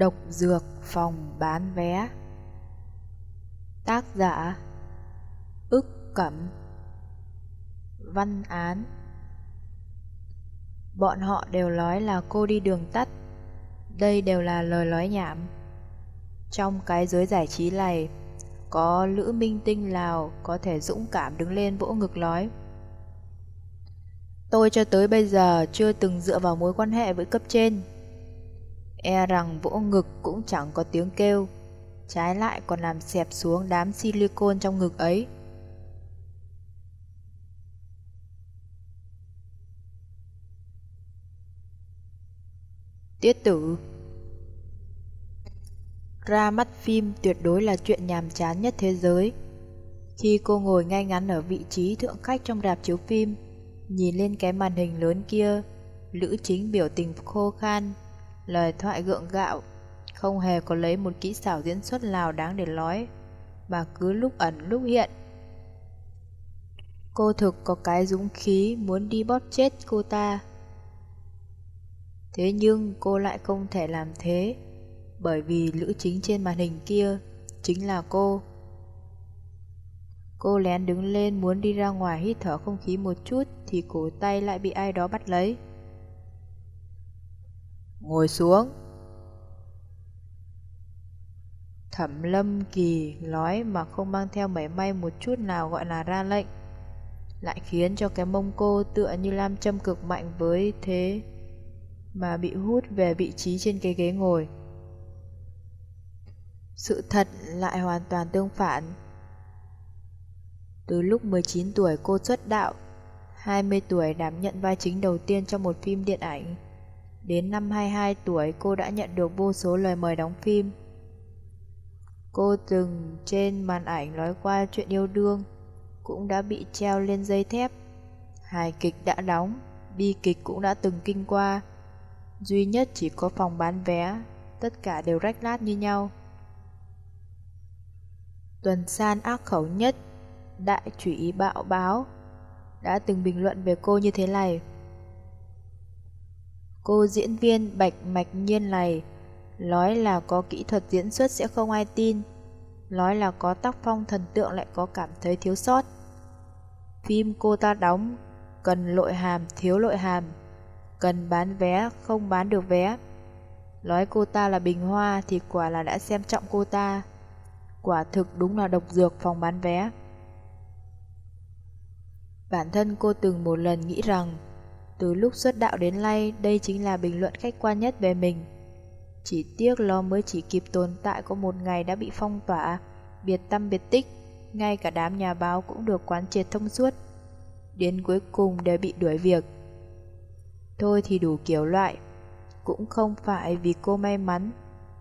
Độc dược phòng bán vé. Tác giả Ức Cẩm. Văn án Bọn họ đều nói là cô đi đường tắt. Đây đều là lời nói nhảm. Trong cái giới giải trí này, Có Lữ Minh Tinh Lào Có thể dũng cảm đứng lên vỗ ngực nói, Tôi cho tới bây giờ chưa từng dựa vào mối quan hệ với cấp trên. E rằng vỗ ngực cũng chẳng có tiếng kêu, Trái lại còn làm xẹp xuống đám silicon trong ngực ấy. Tiết tử. Ra mắt phim tuyệt đối là chuyện nhàm chán nhất thế giới. Khi cô ngồi ngay ngắn ở vị trí thượng khách trong rạp chiếu phim, Nhìn lên cái màn hình lớn kia, Lữ chính biểu tình khô khan. Lời thoại gượng gạo, Không hề có lấy một kỹ xảo diễn xuất nào đáng để nói, Mà cứ lúc ẩn lúc hiện. Cô thực có cái dũng khí muốn đi bóp chết cô ta. Thế nhưng cô lại không thể làm thế, Bởi vì lữ chính trên màn hình kia Chính là cô. Cô lén đứng lên muốn đi ra ngoài hít thở không khí một chút Thì cổ tay lại bị ai đó bắt lấy. Ngồi xuống. Thẩm lâm kỳ nói mà không mang theo mảy may một chút nào gọi là ra lệnh. Lại khiến cho cái mông cô tựa như lam châm cực mạnh với thế Mà bị hút về vị trí trên cái ghế ngồi. Sự thật lại hoàn toàn tương phản. Từ lúc 19 tuổi cô xuất đạo 20 tuổi đảm nhận vai chính đầu tiên trong một phim điện ảnh. Đến năm 22 tuổi cô đã nhận được vô số lời mời đóng phim. Cô từng trên màn ảnh nói qua chuyện yêu đương, cũng đã bị treo lên dây thép. Hài kịch đã đóng, bi kịch cũng đã từng kinh qua. Duy nhất chỉ có phòng bán vé, tất cả đều rách lát như nhau. Tuần san ác khẩu nhất, đại trụy bạo báo, đã từng bình luận về cô như thế này. Cô diễn viên bạch mạch nhiên này, Nói là có kỹ thuật diễn xuất sẽ không ai tin, Nói là có tác phong thần tượng lại có cảm thấy thiếu sót. Phim cô ta đóng, Cần lội hàm thiếu lội hàm, Cần bán vé không bán được vé. Nói cô ta là bình hoa Thì quả là đã xem trọng cô ta. Quả thực đúng là độc dược phòng bán vé. Bản thân cô từng một lần nghĩ rằng từ lúc xuất đạo đến nay, đây chính là bình luận khách quan nhất về mình. Chỉ tiếc lo mới chỉ kịp tồn tại có một ngày đã bị phong tỏa, biệt tâm biệt tích, ngay cả đám nhà báo cũng được quán triệt thông suốt. Đến cuối cùng đều bị đuổi việc. Thôi thì đủ kiểu loại, cũng không phải vì cô may mắn,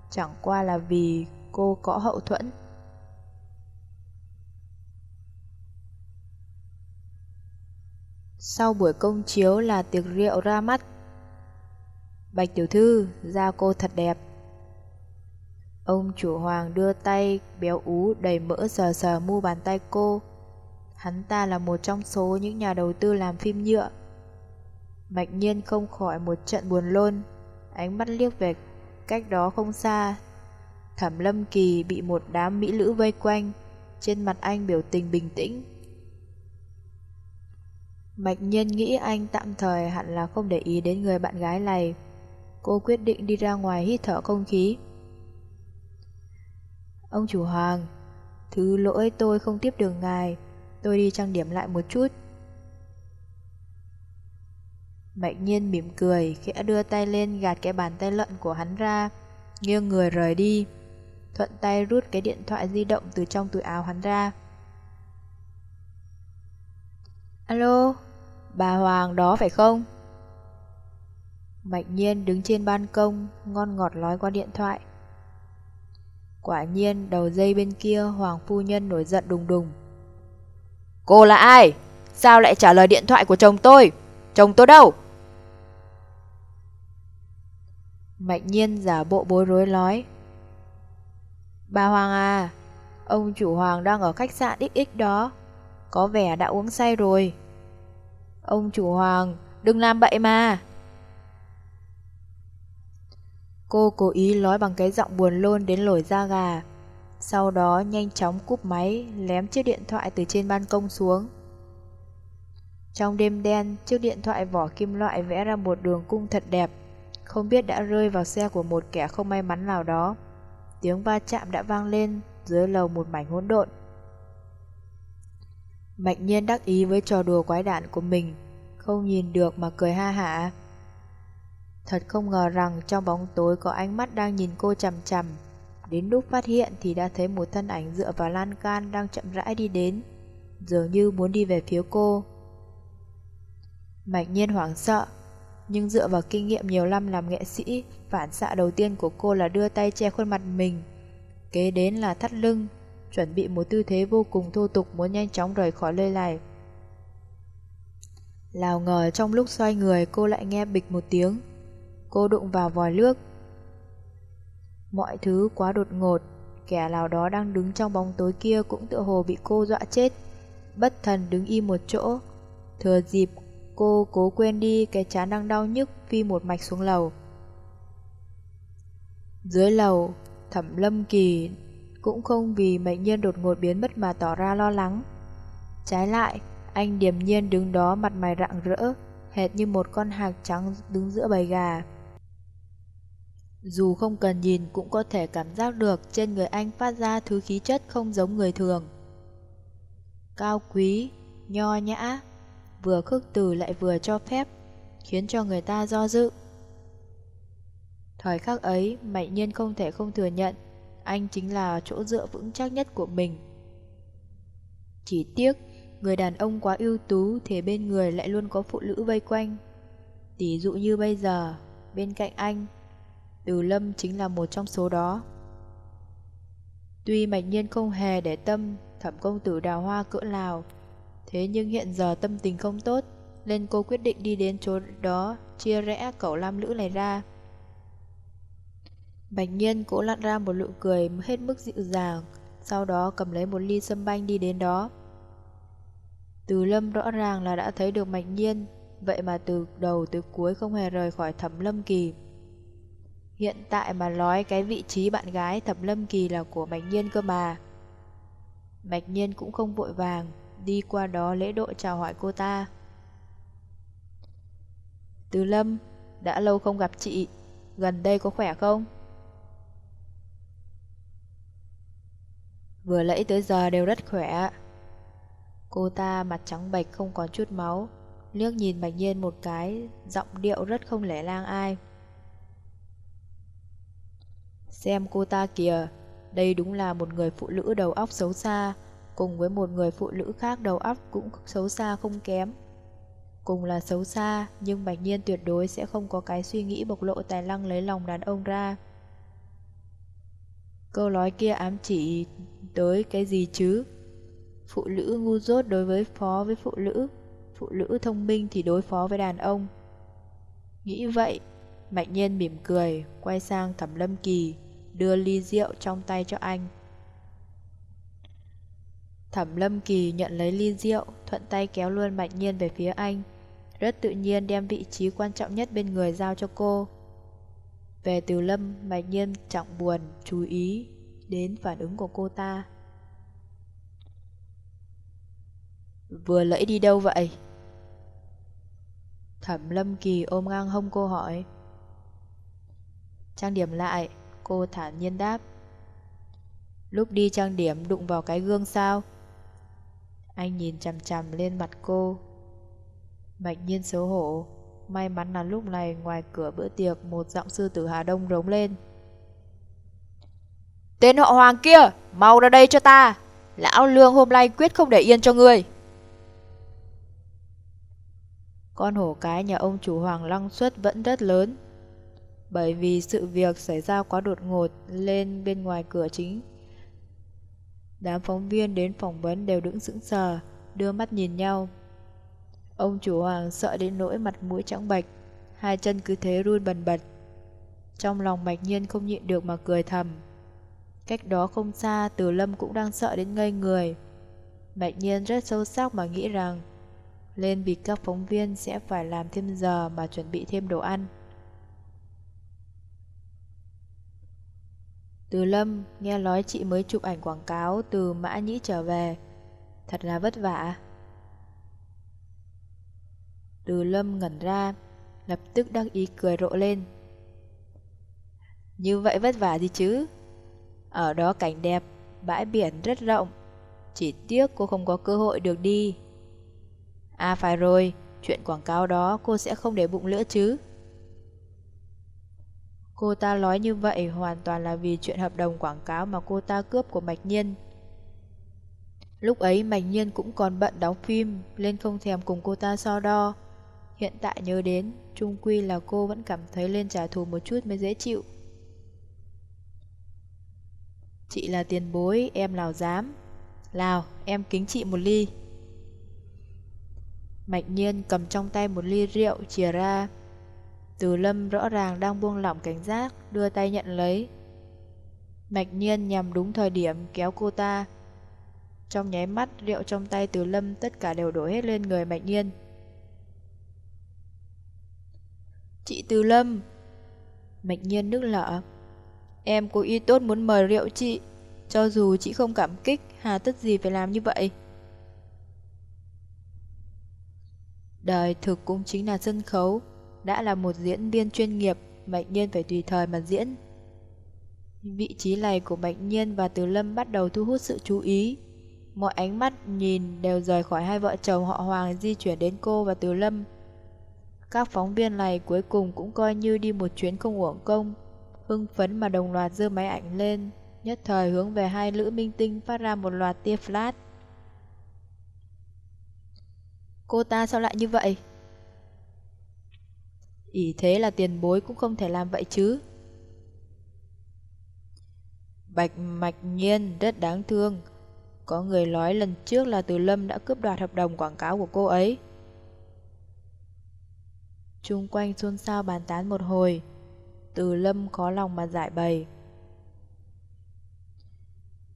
chẳng qua là vì cô có hậu thuẫn. Sau buổi công chiếu là tiệc rượu ra mắt. Bạch tiểu thư, da cô thật đẹp. Ông chủ hoàng đưa tay béo ú đầy mỡ sờ sờ mu bàn tay cô. Hắn ta là một trong số những nhà đầu tư làm phim nhựa. Mạch nhiên không khỏi một trận buồn lôn, ánh mắt liếc về cách đó không xa. Thẩm lâm kỳ bị một đám mỹ nữ vây quanh, trên mặt anh biểu tình bình tĩnh, Mạch Nhiên nghĩ anh tạm thời hẳn là không để ý đến người bạn gái này. Cô quyết định đi ra ngoài hít thở không khí. Ông chủ hoàng, thứ lỗi tôi không tiếp đường ngài, tôi đi trang điểm lại một chút. Mạch Nhiên mỉm cười, khẽ đưa tay lên gạt cái bàn tay lợn của hắn ra, nghiêng người rời đi. Thuận tay rút cái điện thoại di động từ trong túi áo hắn ra. Alo, Bà Hoàng đó phải không? mạnh nhiên đứng trên ban công, ngon ngọt nói qua điện thoại. Quả nhiên đầu dây bên kia Hoàng Phu Nhân nổi giận đùng đùng. Cô là ai? Sao lại trả lời điện thoại của chồng tôi? Chồng tôi đâu? mạnh nhiên giả bộ bối rối nói. Bà Hoàng à, ông chủ Hoàng đang ở khách sạn XX đó. Có vẻ đã uống say rồi. Ông chủ hoàng, đừng làm bậy mà. Cô cố ý nói bằng cái giọng buồn lôn đến lồi da gà. Sau đó nhanh chóng cúp máy, lém chiếc điện thoại từ trên ban công xuống. Trong đêm đen, chiếc điện thoại vỏ kim loại vẽ ra một đường cung thật đẹp, không biết đã rơi vào xe của một kẻ không may mắn nào đó. Tiếng va chạm đã vang lên dưới lầu một mảnh hỗn độn. Mạnh nhiên đắc ý với trò đùa quái đản của mình, không nhìn được mà cười ha hả. Thật không ngờ rằng trong bóng tối có ánh mắt đang nhìn cô chằm chằm. Đến lúc phát hiện thì đã thấy một thân ảnh dựa vào lan can đang chậm rãi đi đến, dường như muốn đi về phía cô. Mạch nhiên hoảng sợ, nhưng dựa vào kinh nghiệm nhiều năm làm nghệ sĩ, phản xạ đầu tiên của cô là đưa tay che khuôn mặt mình. Kế đến là thắt lưng, chuẩn bị một tư thế vô cùng thô tục muốn nhanh chóng rời khỏi nơi này. Lào ngờ trong lúc xoay người cô lại nghe bịch một tiếng. Cô đụng vào vòi nước. Mọi thứ quá đột ngột, kẻ nào đó đang đứng trong bóng tối kia cũng tựa hồ bị cô dọa chết. Bất thần đứng im một chỗ. Thừa dịp cô cố quên đi cái chán đang đau nhức phi một mạch xuống lầu. Dưới lầu, thẩm lâm kỳ cũng không vì mệnh nhân đột ngột biến mất mà tỏ ra lo lắng. Trái lại, anh điềm nhiên đứng đó mặt mày rạng rỡ, hệt như một con hạc trắng đứng giữa bầy gà. Dù không cần nhìn cũng có thể cảm giác được trên người anh phát ra thứ khí chất không giống người thường. Cao quý, nho nhã, vừa khước từ lại vừa cho phép, khiến cho người ta do dự. Thời khắc ấy, Mạnh Nhiên không thể không thừa nhận, anh chính là chỗ dựa vững chắc nhất của mình. Chỉ tiếc, người đàn ông quá ưu tú thì bên người lại luôn có phụ nữ vây quanh. Tỷ dụ như bây giờ, bên cạnh anh, Từ Lâm chính là một trong số đó. Tuy mạch Nhiên không hề để tâm thẩm công tử đào hoa cỡ nào, thế nhưng hiện giờ tâm tình không tốt, nên cô quyết định đi đến chỗ đó chia rẽ cậu lam lữ này ra. Bạch Nhiên cố lặn ra một nụ cười hết mức dịu dàng, sau đó cầm lấy một ly sâm banh đi đến đó. Từ lâm rõ ràng là đã thấy được Bạch Nhiên, vậy mà từ đầu tới cuối không hề rời khỏi thẩm lâm kỳ. Hiện tại mà nói cái vị trí bạn gái thẩm lâm kỳ là của Bạch Nhiên cơ mà. Bạch Nhiên cũng không vội vàng, đi qua đó lễ độ chào hỏi cô ta. Từ lâm, đã lâu không gặp chị, gần đây có khỏe không? Vừa lẫy tới giờ đều rất khỏe. Cô ta mặt trắng bệch không còn chút máu, Liếc nhìn Bạch Nhiên một cái, Giọng điệu rất không lẻ lang ai. Xem cô ta kìa, Đây đúng là một người phụ nữ đầu óc xấu xa, Cùng với một người phụ nữ khác đầu óc cũng xấu xa không kém. Cùng là xấu xa, Nhưng Bạch Nhiên tuyệt đối sẽ không có cái suy nghĩ bộc lộ tài năng lấy lòng đàn ông ra. Câu nói kia ám chỉ tới cái gì chứ? Phụ nữ ngu dốt đối với phó với phụ nữ, phụ nữ thông minh thì đối phó với đàn ông. Nghĩ vậy, Mạnh Nhiên mỉm cười, quay sang Thẩm Lâm Kỳ, đưa ly rượu trong tay cho anh. Thẩm Lâm Kỳ nhận lấy ly rượu, thuận tay kéo luôn Mạnh Nhiên về phía anh, rất tự nhiên đem vị trí quan trọng nhất bên người giao cho cô. Về từ lâm, Mạch Nhiên trọng buồn, chú ý đến phản ứng của cô ta. Vừa lẫy đi đâu vậy? Thẩm lâm kỳ ôm ngang hông cô hỏi. Trang điểm lại, cô thản nhiên đáp. Lúc đi trang điểm đụng vào cái gương sao? Anh nhìn chằm chằm lên mặt cô. Mạch nhiên xấu hổ. May mắn là lúc này ngoài cửa bữa tiệc một giọng sư tử Hà Đông rống lên. Tên họ Hoàng kia, mau ra đây cho ta. Lão Lương hôm nay quyết không để yên cho ngươi. Con hổ cái nhà ông chủ Hoàng lăng suất vẫn rất lớn. Bởi vì sự việc xảy ra quá đột ngột lên bên ngoài cửa chính. Đám phóng viên đến phỏng vấn đều đứng sững sờ, đưa mắt nhìn nhau. Ông chủ hoàng sợ đến nỗi mặt mũi trắng bạch, hai chân cứ thế run bần bật. Trong lòng mạch nhiên không nhịn được mà cười thầm. Cách đó không xa, Từ Lâm cũng đang sợ đến ngây người. Mạch nhiên rất sâu sắc mà nghĩ rằng lên vì các phóng viên sẽ phải làm thêm giờ mà chuẩn bị thêm đồ ăn. Từ Lâm nghe nói chị mới chụp ảnh quảng cáo từ Mã Nhĩ trở về. Thật là vất vả. Từ Lâm ngẩn ra, lập tức đắc ý cười rộ lên. Như vậy vất vả gì chứ? Ở đó cảnh đẹp, bãi biển rất rộng. Chỉ tiếc cô không có cơ hội được đi. À phải rồi, chuyện quảng cáo đó cô sẽ không để bụng lỡ chứ. Cô ta nói như vậy hoàn toàn là vì chuyện hợp đồng quảng cáo mà cô ta cướp của Mạch Nhiên. Lúc ấy Mạch Nhiên cũng còn bận đóng phim, nên không thèm cùng cô ta so đo. Hiện tại nhớ đến, trung quy là cô vẫn cảm thấy lên trả thù một chút mới dễ chịu. Chị là tiền bối, em nào dám. Lào, em kính chị một ly. Mạch nhiên cầm trong tay một ly rượu chìa ra. Từ lâm rõ ràng đang buông lỏng cảnh giác, đưa tay nhận lấy. Mạch nhiên nhằm đúng thời điểm kéo cô ta. Trong nháy mắt, rượu trong tay từ lâm tất cả đều đổ hết lên người mạch nhiên. Chị Từ Lâm. Mạch nhiên nước lợ Em cố ý tốt muốn mời rượu chị, Cho dù chị không cảm kích, Hà tất gì phải làm như vậy. Đời thực cũng chính là sân khấu, Đã là một diễn viên chuyên nghiệp, Mạch nhiên phải tùy thời mà diễn. Vị trí này của Mạch nhiên và Từ Lâm bắt đầu thu hút sự chú ý. Mọi ánh mắt, nhìn đều rời khỏi hai vợ chồng họ Hoàng di chuyển đến cô và Từ Lâm các phóng viên này cuối cùng cũng coi như đi một chuyến không uổng công, hưng phấn mà đồng loạt giơ máy ảnh lên, nhất thời hướng về hai lữ minh tinh phát ra một loạt tia flash. Cô ta sao lại như vậy? ỷ thế là tiền bối cũng không thể làm vậy chứ. Bạch mạch nhiên rất đáng thương. Có người nói lần trước là Từ Lâm đã cướp đoạt hợp đồng quảng cáo của cô ấy. Trung quanh xôn xao bàn tán một hồi. Từ lâm khó lòng mà giải bày.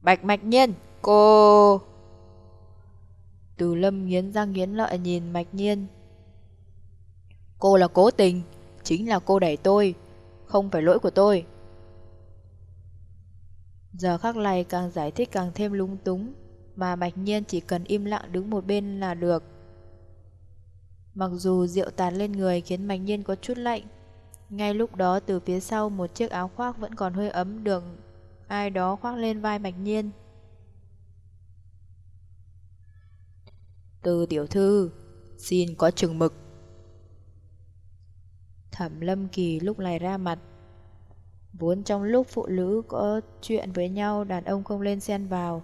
Bạch mạch nhiên, Cô! Từ lâm nghiến răng nghiến lợi nhìn mạch nhiên. Cô là cố tình, Chính là cô đẩy tôi, Không phải lỗi của tôi. Giờ khắc này càng giải thích càng thêm lung túng, Mà mạch nhiên chỉ cần im lặng đứng một bên là được. Mặc dù rượu tàn lên người khiến Mạch Nhiên có chút lạnh, ngay lúc đó từ phía sau một chiếc áo khoác vẫn còn hơi ấm được ai đó khoác lên vai Mạch Nhiên. Từ tiểu thư, xin có chừng mực. Thẩm Lâm Kỳ lúc này ra mặt. Vốn trong lúc phụ nữ có chuyện với nhau đàn ông không lên xen vào.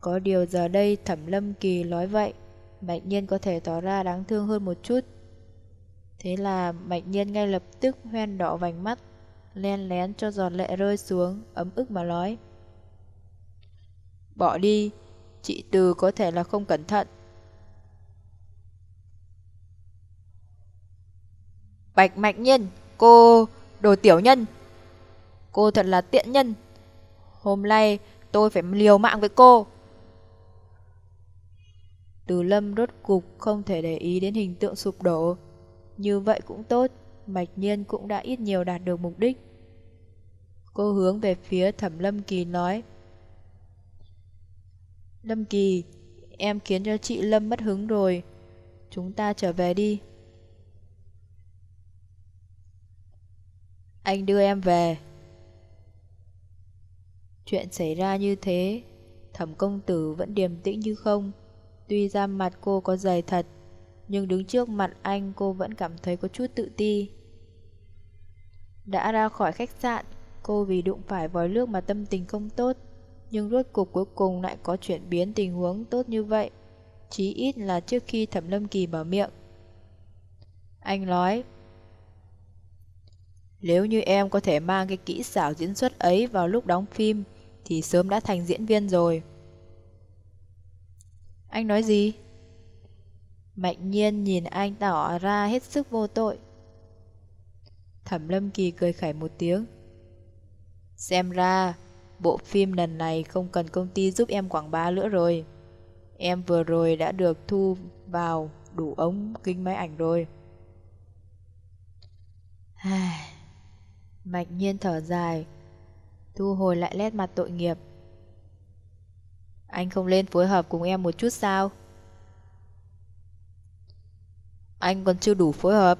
Có điều giờ đây Thẩm Lâm Kỳ nói vậy mạnh Nhiên có thể tỏ ra đáng thương hơn một chút. Thế là mạnh Nhiên ngay lập tức hoen đỏ vành mắt, len lén cho giọt lệ rơi xuống, ấm ức mà nói. Bỏ đi, chị Từ có thể là không cẩn thận. Bạch mạnh Nhiên, cô đồ tiểu nhân. Cô thật là tiện nhân. Hôm nay tôi phải liều mạng với cô. Từ lâm rốt cục không thể để ý đến hình tượng sụp đổ. Như vậy cũng tốt, Mạch Nhiên cũng đã ít nhiều đạt được mục đích. Cô hướng về phía thẩm Lâm Kỳ nói. Lâm Kỳ, em khiến cho chị Lâm mất hứng rồi. Chúng ta trở về đi. Anh đưa em về. Chuyện xảy ra như thế, thẩm công tử vẫn điềm tĩnh như không. Tuy ra mặt cô có dày thật, nhưng đứng trước mặt anh cô vẫn cảm thấy có chút tự ti. Đã ra khỏi khách sạn, cô vì đụng phải vòi nước mà tâm tình không tốt, nhưng rốt cuộc cuối cùng lại có chuyển biến tình huống tốt như vậy, chí ít là trước khi Thẩm Lâm Kỳ mở miệng. Anh nói, nếu như em có thể mang cái kỹ xảo diễn xuất ấy vào lúc đóng phim, thì sớm đã thành diễn viên rồi. Anh nói gì? Mạnh nhiên nhìn anh tỏ ra hết sức vô tội. Thẩm Lâm Kỳ cười khẩy một tiếng. Xem ra, bộ phim lần này không cần công ty giúp em quảng bá nữa rồi. Em vừa rồi đã được thu vào đủ ống kính máy ảnh rồi. Mạch nhiên thở dài. Thu hồi lại nét mặt tội nghiệp. Anh không lên phối hợp cùng em một chút sao? Anh còn chưa đủ phối hợp.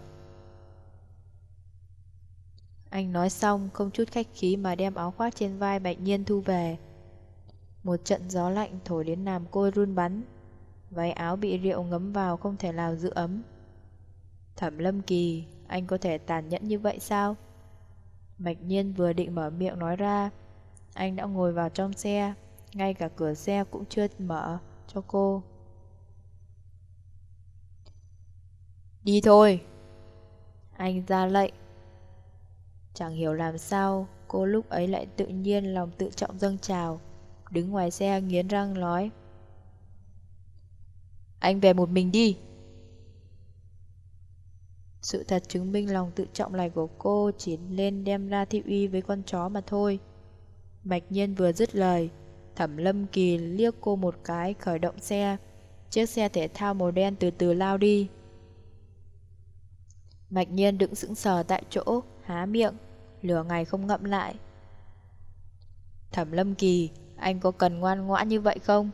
Anh nói xong không chút khách khí mà đem áo khoác trên vai Bạch Nhiên thu về. Một trận gió lạnh thổi đến làm cô run bắn. Váy áo bị rượu ngấm vào không thể nào giữ ấm. Thẩm Lâm Kỳ, anh có thể tàn nhẫn như vậy sao? Bạch Nhiên vừa định mở miệng nói ra, anh đã ngồi vào trong xe, ngay cả cửa xe cũng chưa mở cho cô. Đi thôi! Anh ra lệnh. Chẳng hiểu làm sao, cô lúc ấy lại tự nhiên lòng tự trọng dâng trào, đứng ngoài xe nghiến răng nói. Anh về một mình đi. Sự thật chứng minh lòng tự trọng này của cô chỉ lên đem ra thị uy với con chó mà thôi. Mạch nhiên vừa dứt lời, thẩm lâm kỳ liếc cô một cái khởi động xe. Chiếc xe thể thao màu đen từ từ lao đi. Mạch nhiên đứng sững sờ tại chỗ, há miệng, lửa ngày không ngậm lại. Thẩm lâm kỳ, anh có cần ngoan ngoãn như vậy không?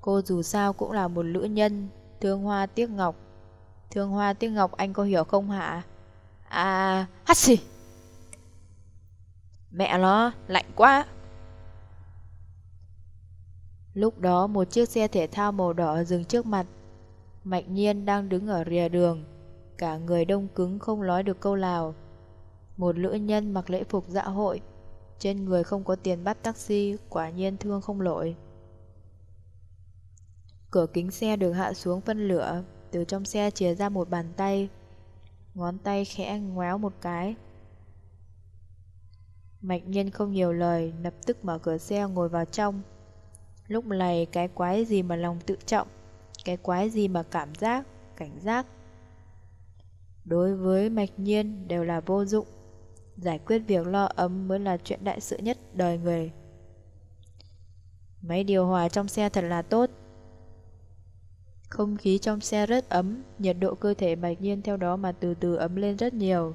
Cô dù sao cũng là một nữ nhân, thương hoa tiếc ngọc. Thương hoa tiếc ngọc anh có hiểu không hả? À, hắt xì! Mẹ nó, lạnh quá! Lúc đó một chiếc xe thể thao màu đỏ dừng trước mặt. Mạnh nhiên đang đứng ở rìa đường. Cả người đông cứng không nói được câu nào. Một nữ nhân mặc lễ phục dạ hội. Trên người không có tiền bắt taxi, quả nhiên thương không lỗi. Cửa kính xe được hạ xuống phân lửa, từ trong xe chìa ra một bàn tay. Ngón tay khẽ ngoéo một cái. mạnh nhân không nhiều lời, lập tức mở cửa xe ngồi vào trong. Lúc này cái quái gì mà lòng tự trọng, cái quái gì mà cảm giác, cảnh giác. Đối với mạch nhiên đều là vô dụng. Giải quyết việc lo ấm mới là chuyện đại sự nhất đời người. Máy điều hòa trong xe thật là tốt. Không khí trong xe rất ấm, nhiệt độ cơ thể bạch nhiên theo đó mà từ từ ấm lên rất nhiều.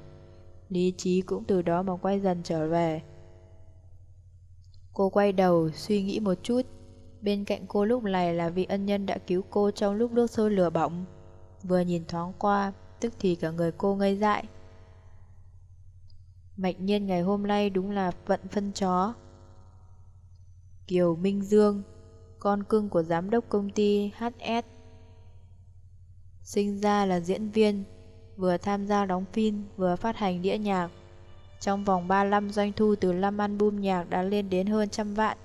Lý trí cũng từ đó mà quay dần trở về. Cô quay đầu, suy nghĩ một chút. Bên cạnh cô lúc này là vị ân nhân đã cứu cô trong lúc nước sôi lửa bỏng. Vừa nhìn thoáng qua, tức thì cả người cô ngây dại. Mạch nhiên ngày hôm nay đúng là vận phân chó. Kiều Minh Dương, con cưng của giám đốc công ty HS Sinh ra là diễn viên, vừa tham gia đóng phim, vừa phát hành đĩa nhạc. Trong vòng 3 năm doanh thu từ 5 album nhạc đã lên đến hơn trăm vạn.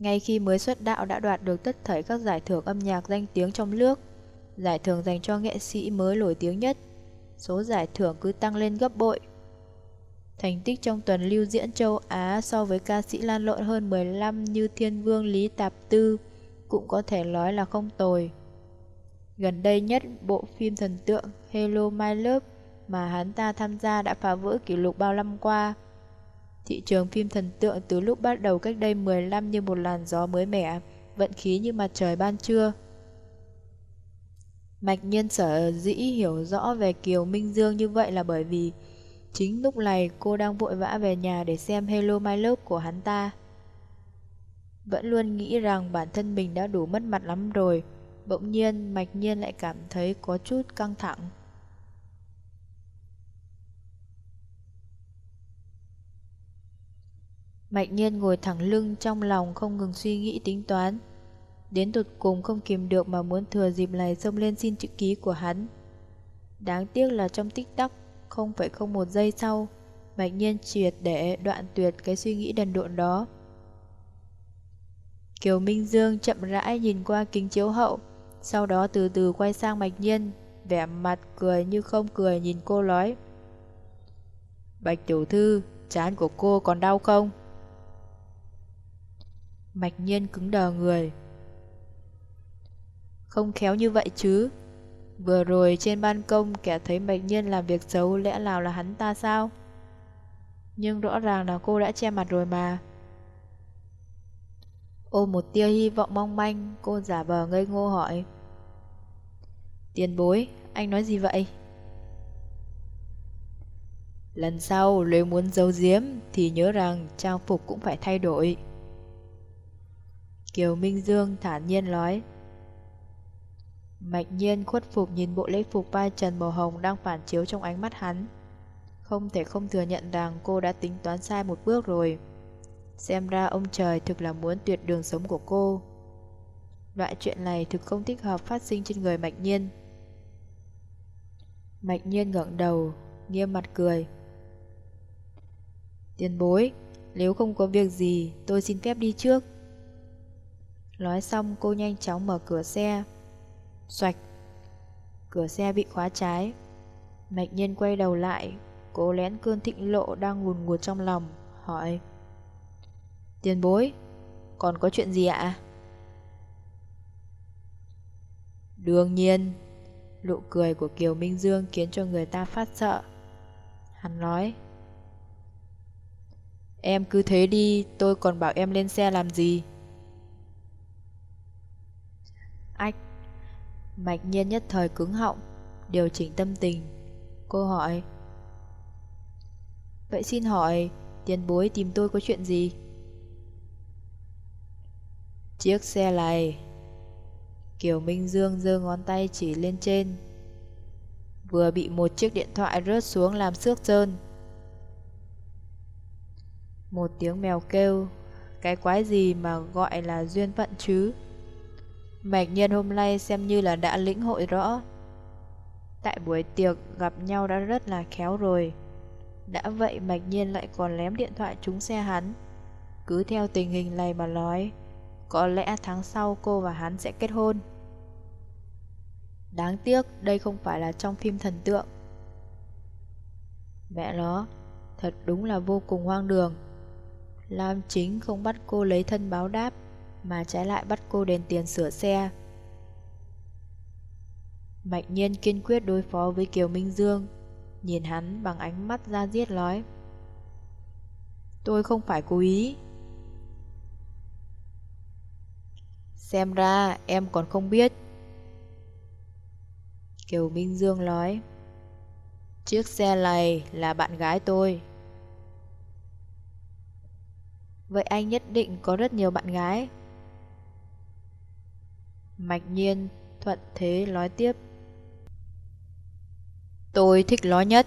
Ngay khi mới xuất đạo đã đoạt được tất thảy các giải thưởng âm nhạc danh tiếng trong nước, giải thưởng dành cho nghệ sĩ mới nổi tiếng nhất. Số giải thưởng cứ tăng lên gấp bội. Thành tích trong tuần lưu diễn châu Á so với ca sĩ lan lộn hơn 15 như Thiên Vương Lý Tạp Tư cũng có thể nói là không tồi. Gần đây nhất, bộ phim thần tượng Hello My Love mà hắn ta tham gia đã phá vỡ kỷ lục bao năm qua. Thị trường phim thần tượng từ lúc bắt đầu cách đây 15 như một làn gió mới mẻ, vận khí như mặt trời ban trưa. Mạch nhiên sở dĩ hiểu rõ về Kiều Minh Dương như vậy là bởi vì chính lúc này cô đang vội vã về nhà để xem Hello My Love của hắn ta. Vẫn luôn nghĩ rằng bản thân mình đã đủ mất mặt lắm rồi, Bỗng nhiên Mạch Nhiên lại cảm thấy có chút căng thẳng. Mạch Nhiên ngồi thẳng lưng trong lòng không ngừng suy nghĩ tính toán. Đến tụt cùng không kìm được mà muốn thừa dịp này xông lên xin chữ ký của hắn. Đáng tiếc là trong tích tắc, không phải không một giây sau, Mạch Nhiên triệt để đoạn tuyệt cái suy nghĩ đần độn đó. Kiều Minh Dương chậm rãi nhìn qua kính chiếu hậu, sau đó từ từ quay sang Bạch Nhiên, vẻ mặt cười như không cười nhìn cô nói. Bạch tiểu thư, chán của cô còn đau không? Mạch Nhiên cứng đờ người. Không khéo như vậy chứ. Vừa rồi trên ban công kẻ thấy Mạch Nhiên làm việc xấu lẽ nào là hắn ta sao? Nhưng rõ ràng là cô đã che mặt rồi mà. Ôm một tia hy vọng mong manh, cô giả vờ ngây ngô hỏi. Tiền bối, anh nói gì vậy? Lần sau nếu muốn giấu giếm thì nhớ rằng trang phục cũng phải thay đổi. Kiều Minh Dương thản nhiên nói. Mạch nhiên khuất phục nhìn bộ lễ phục vai trần màu hồng đang phản chiếu trong ánh mắt hắn. Không thể không thừa nhận rằng cô đã tính toán sai một bước rồi. Xem ra ông trời thực là muốn tuyệt đường sống của cô. Loại chuyện này thực không thích hợp phát sinh trên người Mạch Nhiên. Mạch Nhiên ngẩng đầu, nghiêm mặt cười. Tiền bối, nếu không có việc gì, tôi xin phép đi trước. Nói xong cô nhanh chóng mở cửa xe. Xoạch. Cửa xe bị khóa trái. Mạch Nhiên quay đầu lại, cố lén cơn thịnh lộ đang ngùn ngụt trong lòng, hỏi. Tiền bối, còn có chuyện gì ạ? Đương nhiên, nụ cười của Kiều Minh Dương khiến cho người ta phát sợ. Hắn nói, Em cứ thế đi, tôi còn bảo em lên xe làm gì? Ách, mạch nhiên nhất thời cứng họng, điều chỉnh tâm tình. Cô hỏi, Vậy xin hỏi, tiền bối tìm tôi có chuyện gì? Chiếc xe này. Kiều Minh Dương giơ ngón tay chỉ lên trên. Vừa bị một chiếc điện thoại rớt xuống làm xước trơn. Một tiếng mèo kêu Cái quái gì mà gọi là duyên phận chứ? Mạch nhân hôm nay xem như là đã lĩnh hội rõ. Tại buổi tiệc, gặp nhau đã rất là khéo rồi. Đã vậy Mạch Nhiên lại còn lém điện thoại trúng xe hắn. Cứ theo tình hình này mà nói, có lẽ tháng sau cô và hắn sẽ kết hôn. Đáng tiếc, đây không phải là trong phim thần tượng. Mẹ nó, Thật đúng là vô cùng hoang đường. Lam chính không bắt cô lấy thân báo đáp. Mà trái lại bắt cô đền tiền sửa xe. Mạnh nhiên kiên quyết đối phó với Kiều Minh Dương, Nhìn hắn bằng ánh mắt ra giết nói, Tôi không phải cố ý. Xem ra em còn không biết. Kiều Minh Dương nói, Chiếc xe này là bạn gái tôi. Vậy anh nhất định có rất nhiều bạn gái. Mạch nhiên thuận thế nói tiếp. Tôi thích ló nhất.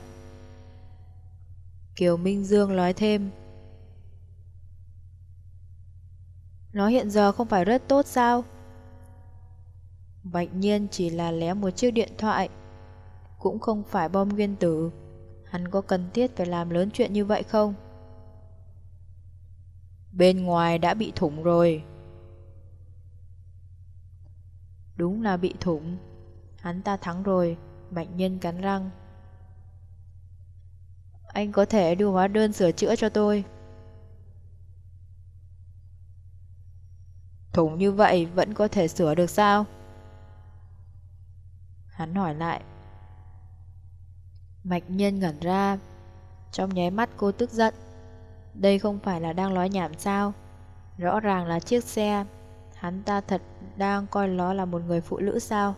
Kiều Minh Dương nói thêm. Nó hiện giờ không phải rất tốt sao? Bạch nhiên chỉ là lé một chiếc điện thoại, Cũng không phải bom nguyên tử. Hắn có cần thiết phải làm lớn chuyện như vậy không? Bên ngoài đã bị thủng rồi. Đúng là bị thủng Hắn ta thắng rồi Mạnh nhân cắn răng Anh có thể đưa hóa đơn sửa chữa cho tôi Thủng như vậy vẫn có thể sửa được sao? Hắn hỏi lại. Mạch nhân ngẩn ra. Trong nháy mắt cô tức giận. Đây không phải là đang nói nhảm sao? Rõ ràng là chiếc xe. Hắn ta thật đang coi nó là một người phụ nữ sao?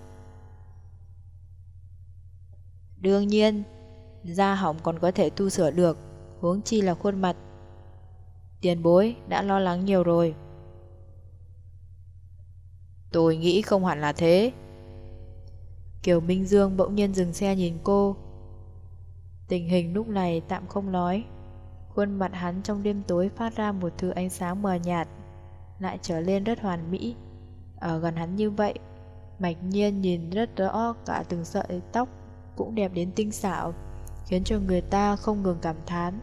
Đương nhiên, da hỏng còn có thể tu sửa được, huống chi là khuôn mặt. Tiền bối đã lo lắng nhiều rồi. Tôi nghĩ không hẳn là thế. Kiều Minh Dương bỗng nhiên dừng xe nhìn cô. Tình hình lúc này tạm không nói. Khuôn mặt hắn trong đêm tối phát ra một thứ ánh sáng mờ nhạt, lại trở lên rất hoàn mỹ. Ở gần hắn như vậy, mạch nhiên nhìn rất rõ cả từng sợi tóc cũng đẹp đến tinh xảo, khiến cho người ta không ngừng cảm thán.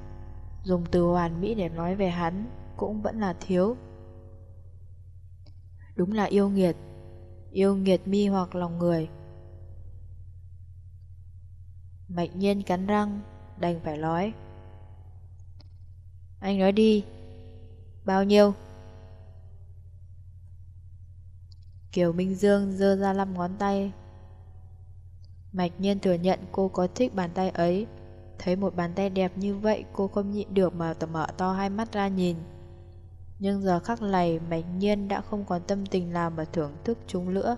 Dùng từ hoàn mỹ để nói về hắn cũng vẫn là thiếu. Đúng là yêu nghiệt Yêu nghiệt mi hoặc lòng người Mạch nhiên cắn răng Đành phải nói Anh nói đi Bao nhiêu Kiều Minh Dương dơ ra năm ngón tay Mạch nhiên thừa nhận cô có thích bàn tay ấy Thấy một bàn tay đẹp như vậy Cô không nhịn được mà mở to hai mắt ra nhìn nhưng giờ khắc này Mạch Nhiên đã không còn tâm tình làm mà thưởng thức chúng nữa.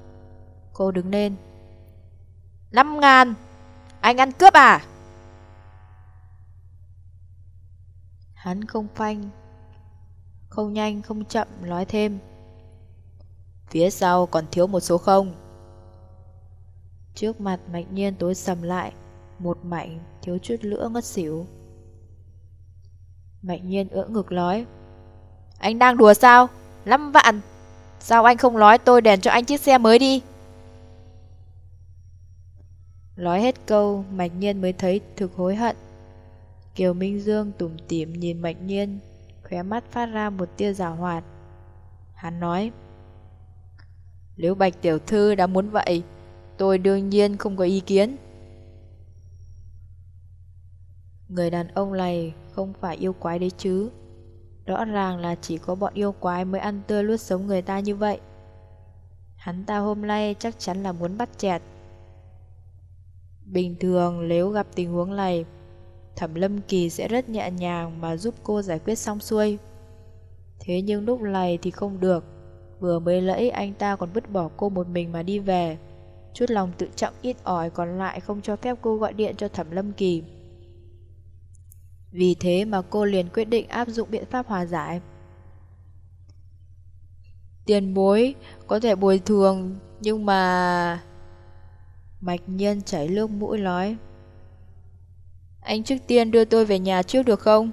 Cô đứng lên. Năm ngàn! Anh ăn cướp à? Hắn không phanh, không nhanh không chậm nói thêm. Phía sau còn thiếu một số không. Trước mặt mạch nhiên tối sầm lại, một mảnh thiếu chút lửa ngất xỉu. Mạch nhiên ưỡng ngực nói. Anh đang đùa sao? Lắm vạn! Sao anh không nói tôi đèn cho anh chiếc xe mới đi? Nói hết câu, Mạch Nhiên mới thấy thực hối hận. Kiều Minh Dương tủm tỉm nhìn Mạch Nhiên, khóe mắt phát ra một tia giả hoạt. Hắn nói, nếu Bạch Tiểu Thư đã muốn vậy, tôi đương nhiên không có ý kiến. Người đàn ông này không phải yêu quái đấy chứ. Rõ ràng là chỉ có bọn yêu quái mới ăn tươi nuốt sống người ta như vậy. Hắn ta hôm nay chắc chắn là muốn bắt chẹt. Bình thường nếu gặp tình huống này, Thẩm Lâm Kỳ sẽ rất nhẹ nhàng mà giúp cô giải quyết xong xuôi. Thế nhưng lúc này thì không được. Vừa mới lẫy anh ta còn vứt bỏ cô một mình mà đi về. Chút lòng tự trọng ít ỏi còn lại không cho phép cô gọi điện cho Thẩm Lâm Kỳ. Vì thế mà cô liền quyết định áp dụng biện pháp hòa giải. Tiền bối, có thể bồi thường, nhưng mà... Mạch nhiên chảy nước mũi nói Anh trước tiên đưa tôi về nhà trước được không?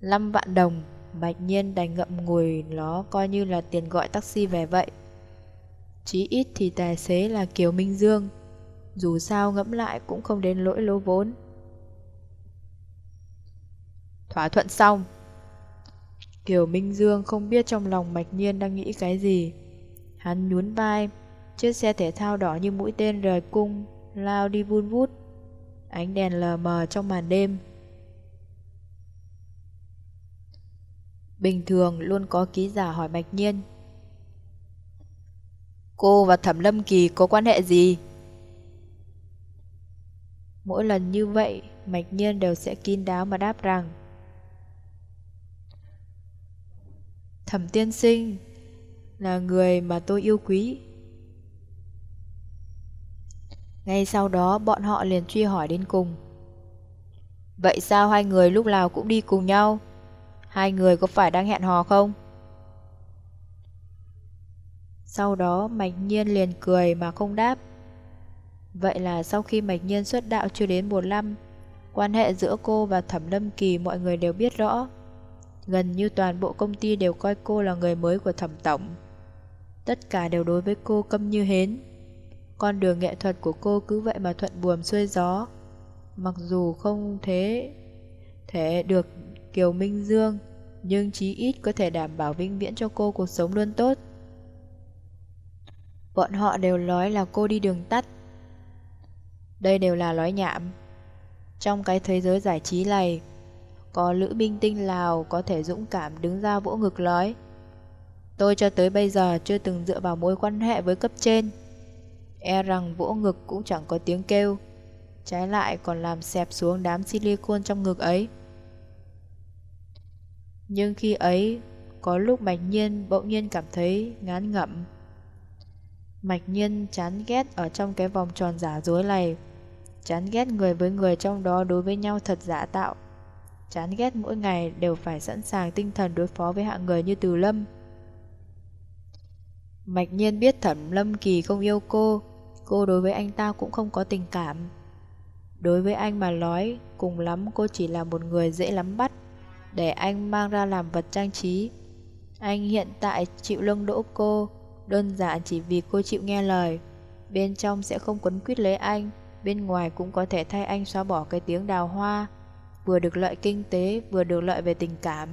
5 vạn đồng bạch nhiên đành ngậm ngùi, nó coi như là tiền gọi taxi về vậy. Chí ít thì tài xế là Kiều Minh Dương. Dù sao ngẫm lại cũng không đến lỗi lỗ vốn. Thỏa thuận xong. Kiều Minh Dương không biết trong lòng bạch Nhiên đang nghĩ cái gì. Hắn nhún vai, Chiếc xe thể thao đỏ như mũi tên rời cung, Lao đi vun vút. Ánh đèn lờ mờ trong màn đêm. Bình thường luôn có ký giả hỏi Mạch Nhiên Cô và Thẩm Lâm Kỳ có quan hệ gì? Mỗi lần như vậy Mạch Nhiên đều sẽ kín đáo mà đáp rằng, Thẩm tiên sinh là người mà tôi yêu quý. Ngay sau đó, bọn họ liền truy hỏi đến cùng. Vậy sao hai người lúc nào cũng đi cùng nhau? Hai người có phải đang hẹn hò không? Sau đó Mạch Nhiên liền cười mà không đáp. Vậy là sau khi Mạch Nhiên xuất đạo chưa đến một năm, quan hệ giữa cô và Thẩm Lâm Kỳ mọi người đều biết rõ. Gần như toàn bộ công ty đều coi cô là người mới của thẩm tổng. Tất cả đều đối với cô câm như hến. Con đường nghệ thuật của cô cứ vậy mà thuận buồm xuôi gió. Mặc dù không thế thể được Kiều Minh Dương, nhưng chí ít có thể đảm bảo vĩnh viễn cho cô cuộc sống luôn tốt. Bọn họ đều nói là cô đi đường tắt. Đây đều là nói nhảm. Trong cái thế giới giải trí này, có lữ binh tinh Lào có thể dũng cảm đứng ra vỗ ngực nói Tôi cho tới bây giờ chưa từng dựa vào mối quan hệ với cấp trên E rằng vỗ ngực cũng chẳng có tiếng kêu Trái lại còn làm xẹp xuống đám silicon trong ngực ấy nhưng khi ấy Có lúc Mạch Nhiên bỗng nhiên cảm thấy ngán ngẩm Mạch Nhiên chán ghét ở trong cái vòng tròn giả dối này Chán ghét người với người trong đó đối với nhau thật giả tạo chán ghét mỗi ngày đều phải sẵn sàng tinh thần đối phó với hạng người như Từ Lâm. Mạch nhiên biết thẩm Lâm Kỳ không yêu cô, cô đối với anh ta cũng không có tình cảm. Đối với anh mà nói, cùng lắm cô chỉ là một người dễ lắm bắt, để anh mang ra làm vật trang trí. Anh hiện tại chịu lưng đỗ cô, đơn giản chỉ vì cô chịu nghe lời. Bên trong sẽ không quấn quýt lấy anh, bên ngoài cũng có thể thay anh xóa bỏ cái tiếng đào hoa vừa được lợi kinh tế, vừa được lợi về tình cảm.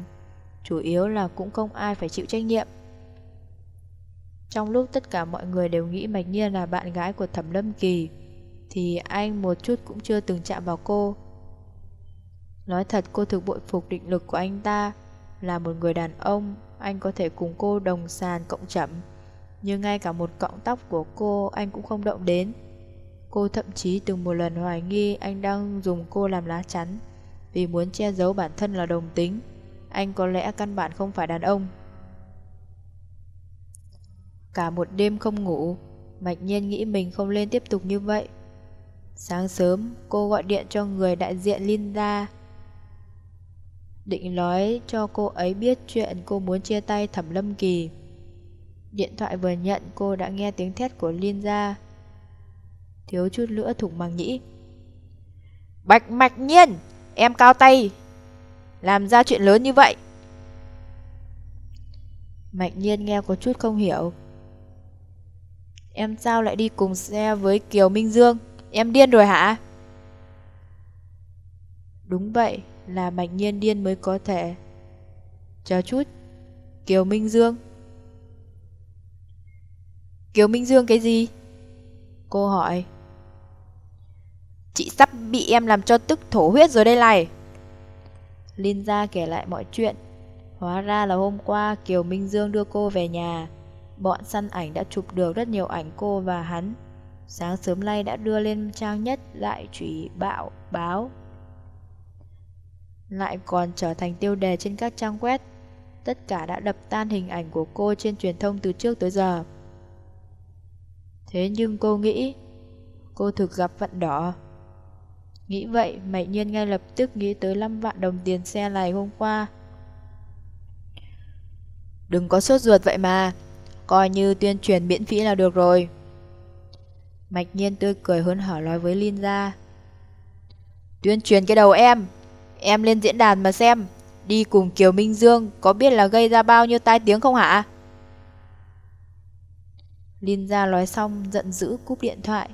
Chủ yếu là cũng không ai phải chịu trách nhiệm. Trong lúc tất cả mọi người đều nghĩ Mạch Nhiên là bạn gái của Thẩm Lâm Kỳ, thì anh một chút cũng chưa từng chạm vào cô. Nói thật cô thực bội phục định lực của anh ta, là một người đàn ông, anh có thể cùng cô đồng sàn cộng chậm, nhưng ngay cả một cọng tóc của cô anh cũng không động đến. Cô thậm chí từng một lần hoài nghi anh đang dùng cô làm lá chắn vì muốn che giấu bản thân là đồng tính. Anh có lẽ căn bản không phải đàn ông. Cả một đêm không ngủ, Mạch Nhiên nghĩ mình không nên tiếp tục như vậy. Sáng sớm, cô gọi điện cho người đại diện Linda, Định nói cho cô ấy biết chuyện cô muốn chia tay Thẩm Lâm Kỳ. Điện thoại vừa nhận cô đã nghe tiếng thét của Liên ra. Thiếu chút nữa thủng màng nhĩ. Bạch mạch nhiên, em cao tay, làm ra chuyện lớn như vậy. Mạch nhiên nghe có chút không hiểu. Em sao lại đi cùng xe với Kiều Minh Dương? Em điên rồi hả? Đúng vậy, là Mạch nhiên điên mới có thể. Chờ chút, Kiều Minh Dương. Kiều Minh Dương cái gì? Cô hỏi. Chị sắp bị em làm cho tức thổ huyết rồi đây này. Linh ra kể lại mọi chuyện. Hóa ra là hôm qua Kiều Minh Dương đưa cô về nhà. Bọn săn ảnh đã chụp được rất nhiều ảnh cô và hắn. Sáng sớm nay đã đưa lên trang nhất lại trụy bạo báo. Lại còn trở thành tiêu đề trên các trang web. Tất cả đã đập tan hình ảnh của cô trên truyền thông từ trước tới giờ. Thế nhưng cô nghĩ, Cô thực gặp vận đỏ. Nghĩ vậy Mạnh nhiên ngay lập tức nghĩ tới 5 vạn đồng tiền xe này hôm qua. Đừng có sốt ruột vậy mà, Coi như tuyên truyền miễn phí là được rồi. Mạch nhiên tươi cười hớn hở nói với Linh ra Tuyên truyền cái đầu em. Em lên diễn đàn mà xem Đi cùng Kiều Minh Dương Có biết là gây ra bao nhiêu tai tiếng không hả Linh Gia nói xong giận dữ cúp điện thoại.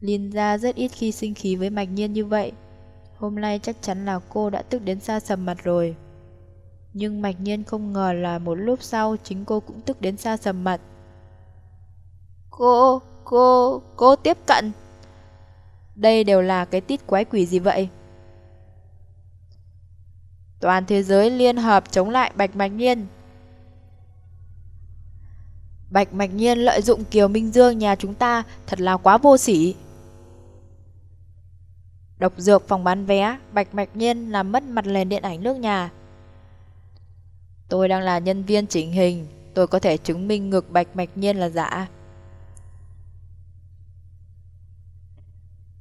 Linh Gia rất ít khi sinh khí với Mạch Nhiên như vậy. Hôm nay chắc chắn là cô đã tức đến xa sầm mặt rồi. Nhưng Mạch Nhiên không ngờ là một lúc sau chính cô cũng tức đến xa sầm mặt. Cô, cô, cô tiếp cận. Đây đều là cái tít quái quỷ gì vậy? Toàn thế giới liên hợp chống lại Bạch Mạch Nhiên Bạch Mạch Nhiên lợi dụng Kiều Minh Dương nhà chúng ta thật là quá vô sỉ. Độc dược phòng bán vé, Bạch Mạch Nhiên làm mất mặt nền điện ảnh nước nhà. Tôi đang là nhân viên chỉnh hình, tôi có thể chứng minh ngược Bạch Mạch Nhiên là giả.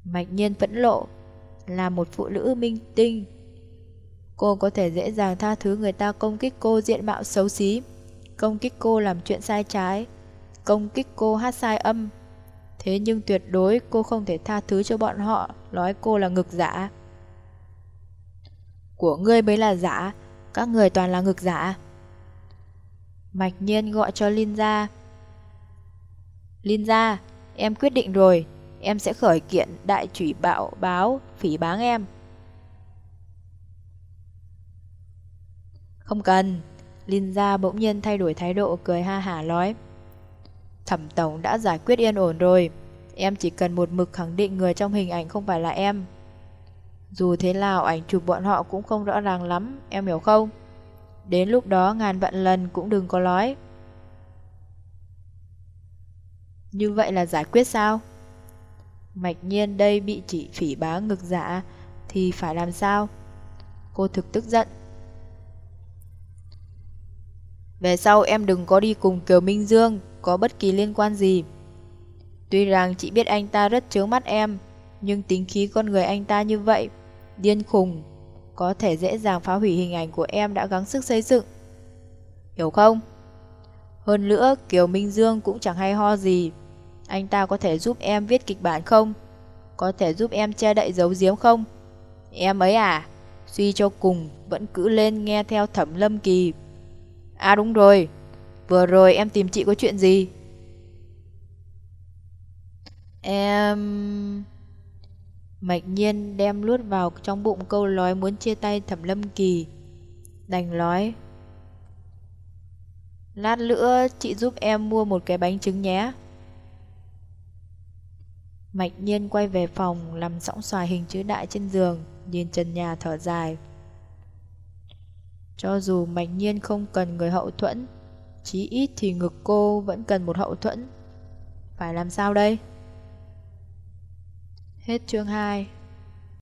Mạch Nhiên phẫn lộ, là một phụ nữ minh tinh. Cô có thể dễ dàng tha thứ người ta công kích cô diện mạo xấu xí công kích cô làm chuyện sai trái, công kích cô hát sai âm. Thế nhưng tuyệt đối cô không thể tha thứ cho bọn họ nói cô là ngực giả. Của ngươi mới là giả, các người toàn là ngực giả. Mạch nhiên gọi cho Linh ra. Linh ra, em quyết định rồi, em sẽ khởi kiện đại chủy bạo báo phỉ báng em. Không cần, Linda bỗng nhiên thay đổi thái độ cười ha hả nói. Thẩm tổng đã giải quyết yên ổn rồi. Em chỉ cần một mực khẳng định người trong hình ảnh không phải là em. Dù thế nào ảnh chụp bọn họ cũng không rõ ràng lắm Em hiểu không? Đến lúc đó ngàn vạn lần cũng đừng có nói. Như vậy là giải quyết sao? Mạch nhiên đây bị chỉ phỉ bá ngực dạ Thì phải làm sao? Cô thực tức giận về sau em đừng có đi cùng Kiều Minh Dương, Có bất kỳ liên quan gì Tuy rằng chị biết anh ta rất chướng mắt em, Nhưng tính khí con người anh ta như vậy, Điên khùng, Có thể dễ dàng phá hủy hình ảnh của em đã gắng sức xây dựng Hiểu không? Hơn nữa, Kiều Minh Dương cũng chẳng hay ho gì Anh ta có thể giúp em viết kịch bản không? Có thể giúp em che đậy giấu giếm không? Em ấy à? Suy cho cùng Vẫn cứ lên nghe theo thẩm lâm kỳ À đúng rồi, vừa rồi em tìm chị có chuyện gì? Em... Mạch nhiên đem luốt vào trong bụng câu nói muốn chia tay thẩm lâm kỳ. Đành nói. Lát nữa chị giúp em mua một cái bánh trứng nhé. Mạch nhiên quay về phòng làm sóng xoài hình chữ đại trên giường, nhìn trần nhà thở dài. Cho dù Mạch Nhiên không cần người hậu thuẫn, chí ít thì ngực cô vẫn cần một hậu thuẫn. Phải làm sao đây? Hết chương 2